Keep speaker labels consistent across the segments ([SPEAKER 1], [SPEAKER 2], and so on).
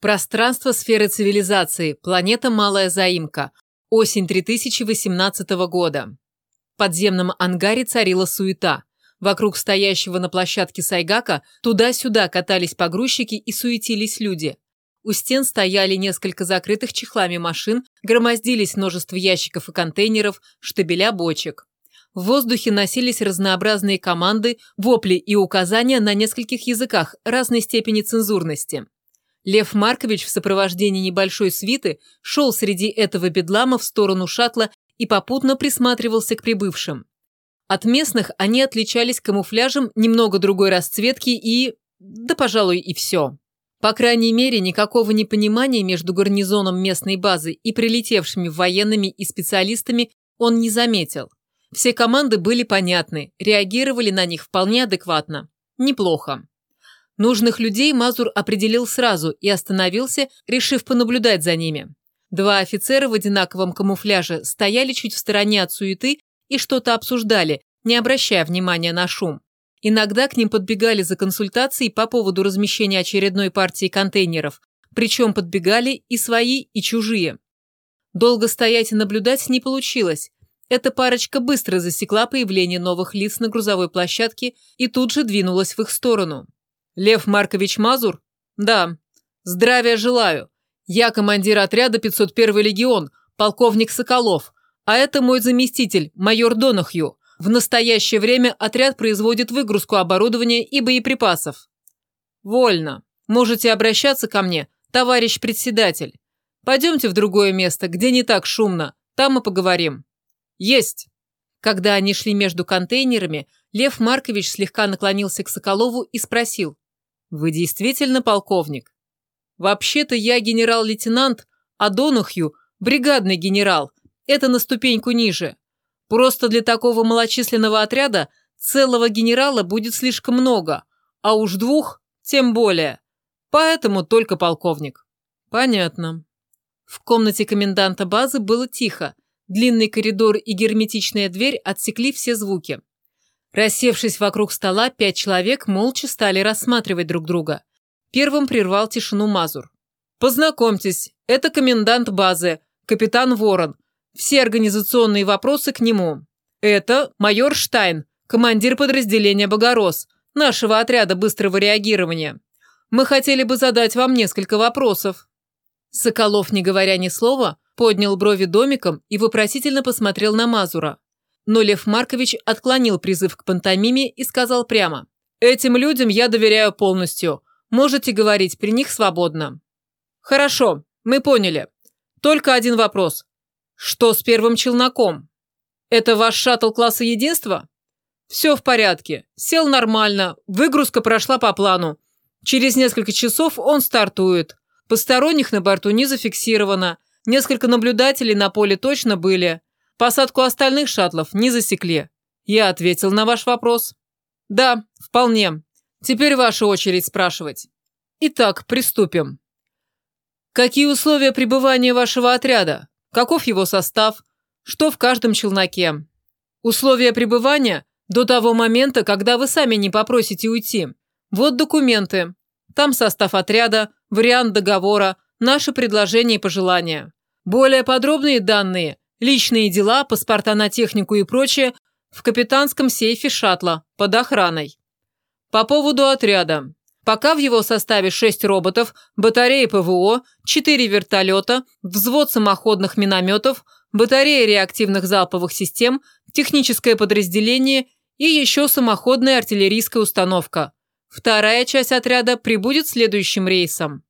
[SPEAKER 1] Пространство сферы цивилизации. Планета Малая Заимка. Осень 3018 года. В подземном ангаре царила суета. Вокруг стоящего на площадке Сайгака туда-сюда катались погрузчики и суетились люди. У стен стояли несколько закрытых чехлами машин, громоздились множество ящиков и контейнеров, штабеля бочек. В воздухе носились разнообразные команды, вопли и указания на нескольких языках разной степени цензурности. Лев Маркович в сопровождении небольшой свиты шел среди этого бедлама в сторону шаттла и попутно присматривался к прибывшим. От местных они отличались камуфляжем немного другой расцветки и... да, пожалуй, и все. По крайней мере, никакого непонимания между гарнизоном местной базы и прилетевшими военными и специалистами он не заметил. Все команды были понятны, реагировали на них вполне адекватно. Неплохо. Нужных людей Мазур определил сразу и остановился, решив понаблюдать за ними. Два офицера в одинаковом камуфляже стояли чуть в стороне от суеты и что-то обсуждали, не обращая внимания на шум. Иногда к ним подбегали за консультацией по поводу размещения очередной партии контейнеров, причем подбегали и свои, и чужие. Долго стоять и наблюдать не получилось. Эта парочка быстро засекла появление новых лиц на грузовой площадке и тут же двинулась в их сторону. Лев Маркович Мазур? Да. Здравия желаю. Я командир отряда 501 легион, полковник Соколов, а это мой заместитель, майор Донахью. В настоящее время отряд производит выгрузку оборудования и боеприпасов. Вольно. Можете обращаться ко мне, товарищ председатель. Пойдемте в другое место, где не так шумно. Там мы поговорим. Есть. Когда они шли между контейнерами, Лев Маркович слегка наклонился к Соколову и спросил. «Вы действительно полковник?» «Вообще-то я генерал-лейтенант, а Донухью – бригадный генерал. Это на ступеньку ниже. Просто для такого малочисленного отряда целого генерала будет слишком много, а уж двух тем более. Поэтому только полковник». «Понятно». В комнате коменданта базы было тихо. Длинный коридор и герметичная дверь отсекли все звуки. Рассевшись вокруг стола, пять человек молча стали рассматривать друг друга. Первым прервал тишину Мазур. «Познакомьтесь, это комендант базы, капитан Ворон. Все организационные вопросы к нему. Это майор Штайн, командир подразделения «Богорос», нашего отряда быстрого реагирования. Мы хотели бы задать вам несколько вопросов». Соколов, не говоря ни слова, поднял брови домиком и вопросительно посмотрел на Мазура. Но Лев Маркович отклонил призыв к пантомиме и сказал прямо. «Этим людям я доверяю полностью. Можете говорить при них свободно». «Хорошо, мы поняли. Только один вопрос. Что с первым челноком? Это ваш шаттл класса единства?» «Все в порядке. Сел нормально. Выгрузка прошла по плану. Через несколько часов он стартует. Посторонних на борту не зафиксировано. Несколько наблюдателей на поле точно были. Посадку остальных шаттлов не засекли. Я ответил на ваш вопрос. Да, вполне. Теперь ваша очередь спрашивать. Итак, приступим. Какие условия пребывания вашего отряда? Каков его состав? Что в каждом челноке? Условия пребывания до того момента, когда вы сами не попросите уйти. Вот документы. Там состав отряда, вариант договора, наши предложения и пожелания. Более подробные данные Личные дела, паспорта на технику и прочее в капитанском сейфе шаттла под охраной. По поводу отряда. Пока в его составе 6 роботов, батареи ПВО, 4 вертолета, взвод самоходных минометов, батарея реактивных залповых систем, техническое подразделение и еще самоходная артиллерийская установка. Вторая часть отряда прибудет следующим рейсом.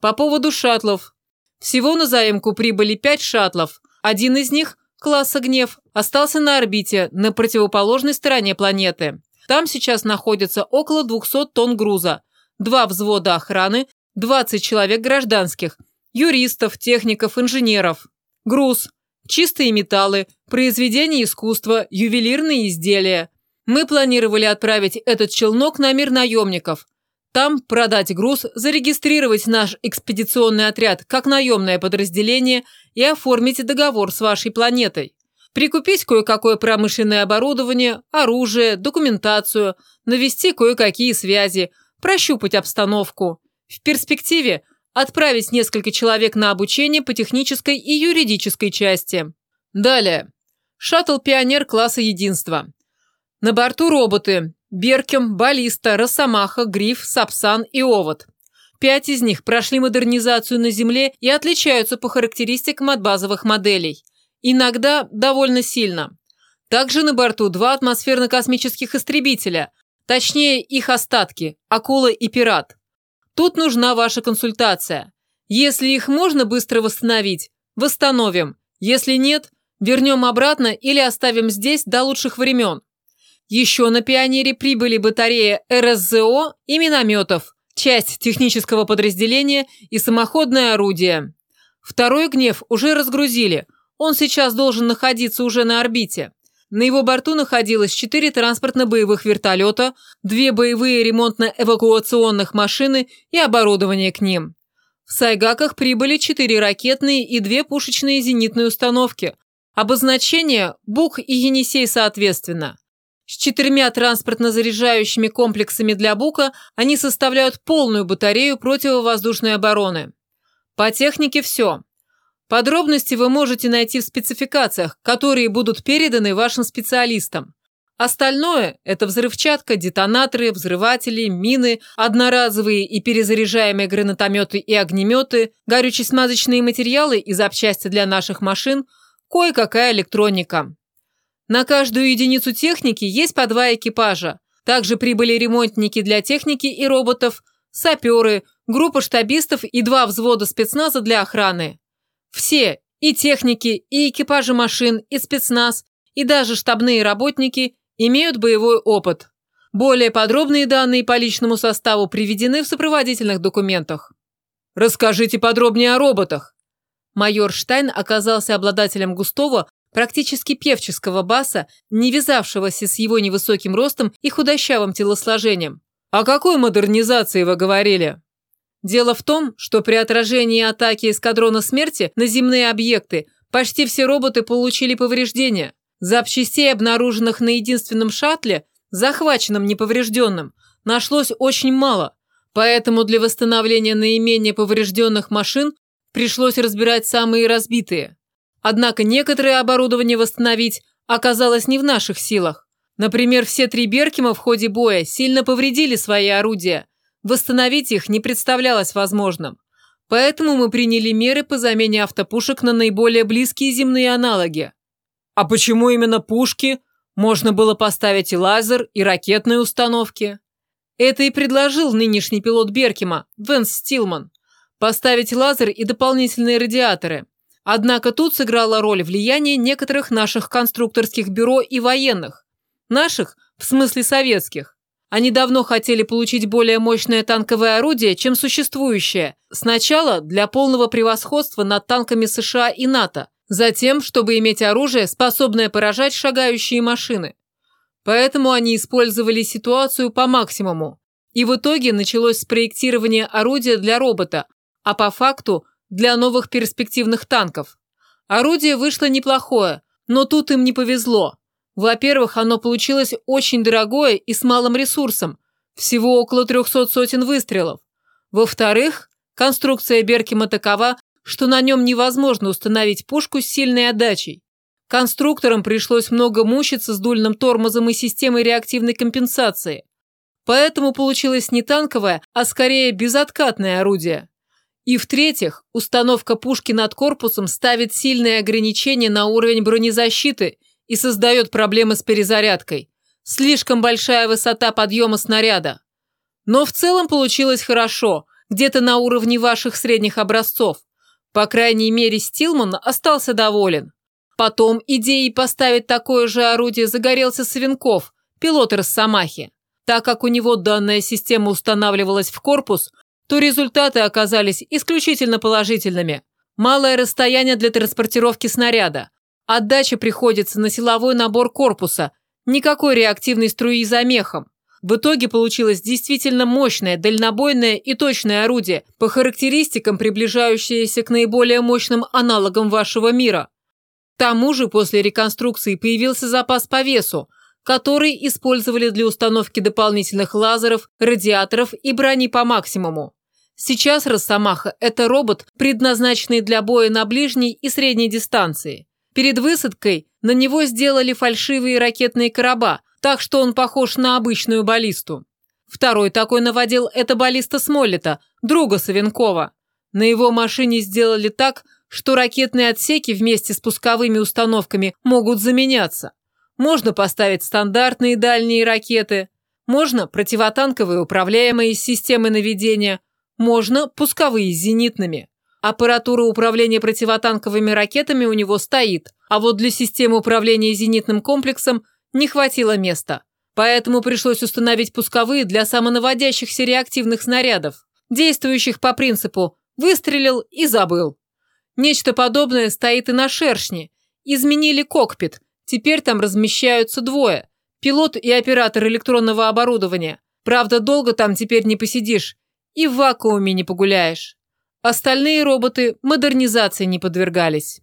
[SPEAKER 1] По поводу шаттлов. Всего на заимку прибыли 5 шаттлов, один из них, класса «Гнев», остался на орбите, на противоположной стороне планеты. Там сейчас находится около 200 тонн груза, два взвода охраны, 20 человек гражданских, юристов, техников, инженеров. Груз, чистые металлы, произведения искусства, ювелирные изделия. Мы планировали отправить этот челнок на мир наемников. Там продать груз, зарегистрировать наш экспедиционный отряд как наемное подразделение и оформить договор с вашей планетой. Прикупить кое-какое промышленное оборудование, оружие, документацию, навести кое-какие связи, прощупать обстановку. В перспективе отправить несколько человек на обучение по технической и юридической части. Далее. Шаттл «Пионер» класса единства. На борту роботы Беркем, Баллиста, Росомаха, Гриф, Сапсан и Овод. Пять из них прошли модернизацию на Земле и отличаются по характеристикам от базовых моделей. Иногда довольно сильно. Также на борту два атмосферно-космических истребителя, точнее их остатки – Акула и Пират. Тут нужна ваша консультация. Если их можно быстро восстановить, восстановим. Если нет, вернем обратно или оставим здесь до лучших времен. Еще на «Пионере» прибыли батарея РСЗО и минометов, часть технического подразделения и самоходное орудие. Второй «Гнев» уже разгрузили, он сейчас должен находиться уже на орбите. На его борту находилось четыре транспортно-боевых вертолета, две боевые ремонтно-эвакуационных машины и оборудование к ним. В Сайгаках прибыли четыре ракетные и две пушечные зенитные установки. Обозначения «Бук» и «Енисей» соответственно. С четырьмя транспортно-заряжающими комплексами для Бука они составляют полную батарею противовоздушной обороны. По технике все. Подробности вы можете найти в спецификациях, которые будут переданы вашим специалистам. Остальное – это взрывчатка, детонаторы, взрыватели, мины, одноразовые и перезаряжаемые гранатометы и огнеметы, горюче-смазочные материалы и запчасти для наших машин, кое-какая электроника. На каждую единицу техники есть по два экипажа. Также прибыли ремонтники для техники и роботов, саперы, группа штабистов и два взвода спецназа для охраны. Все, и техники, и экипажи машин, и спецназ, и даже штабные работники имеют боевой опыт. Более подробные данные по личному составу приведены в сопроводительных документах. Расскажите подробнее о роботах. Майор Штайн оказался обладателем густого, практически певческого баса, не вязавшегося с его невысоким ростом и худощавым телосложением. «О какой модернизации вы говорили?» Дело в том, что при отражении атаки эскадрона смерти на земные объекты почти все роботы получили повреждения. Запчастей, обнаруженных на единственном шаттле, захваченном неповрежденным, нашлось очень мало, поэтому для восстановления наименее поврежденных машин пришлось разбирать самые разбитые. Однако некоторое оборудование восстановить оказалось не в наших силах. Например, все три Беркима в ходе боя сильно повредили свои орудия. Восстановить их не представлялось возможным. Поэтому мы приняли меры по замене автопушек на наиболее близкие земные аналоги. А почему именно пушки? Можно было поставить и лазер, и ракетные установки. Это и предложил нынешний пилот Беркима, Венс Стилман. Поставить лазер и дополнительные радиаторы – Однако тут сыграла роль влияние некоторых наших конструкторских бюро и военных. Наших, в смысле советских. Они давно хотели получить более мощное танковое орудие, чем существующее. Сначала для полного превосходства над танками США и НАТО. Затем, чтобы иметь оружие, способное поражать шагающие машины. Поэтому они использовали ситуацию по максимуму. И в итоге началось спроектирование орудия для робота, а по факту для новых перспективных танков. Орудие вышло неплохое, но тут им не повезло. Во-первых, оно получилось очень дорогое и с малым ресурсом, всего около 300 сотен выстрелов. Во-вторых, конструкция Беркима такова, что на нем невозможно установить пушку с сильной отдачей. Конструкторам пришлось много мучиться с дульным тормозом и системой реактивной компенсации. Поэтому получилось не танковое, а скорее безоткатное орудие. И в-третьих, установка пушки над корпусом ставит сильные ограничения на уровень бронезащиты и создает проблемы с перезарядкой. Слишком большая высота подъема снаряда. Но в целом получилось хорошо, где-то на уровне ваших средних образцов. По крайней мере, Стилман остался доволен. Потом идеей поставить такое же орудие загорелся Свинков, пилот Росомахи. Так как у него данная система устанавливалась в корпус, то результаты оказались исключительно положительными. Малое расстояние для транспортировки снаряда. Отдача приходится на силовой набор корпуса. Никакой реактивной струи за мехом. В итоге получилось действительно мощное, дальнобойное и точное орудие, по характеристикам приближающееся к наиболее мощным аналогам вашего мира. К тому же после реконструкции появился запас по весу, который использовали для установки дополнительных лазеров, радиаторов и брони по максимуму. Сейчас «Росомаха» – это робот, предназначенный для боя на ближней и средней дистанции. Перед высадкой на него сделали фальшивые ракетные короба, так что он похож на обычную баллисту. Второй такой наводил – это баллиста Смоллета, друга Савенкова. На его машине сделали так, что ракетные отсеки вместе с пусковыми установками могут заменяться. Можно поставить стандартные дальние ракеты, можно противотанковые управляемые системы наведения, можно пусковые с зенитными. Аппаратура управления противотанковыми ракетами у него стоит, а вот для системы управления зенитным комплексом не хватило места. Поэтому пришлось установить пусковые для самонаводящихся реактивных снарядов, действующих по принципу «выстрелил и забыл». Нечто подобное стоит и на шершне. Изменили кокпит, теперь там размещаются двое – пилот и оператор электронного оборудования. Правда, долго там теперь не посидишь и в вакууме не погуляешь. Остальные роботы модернизации не подвергались.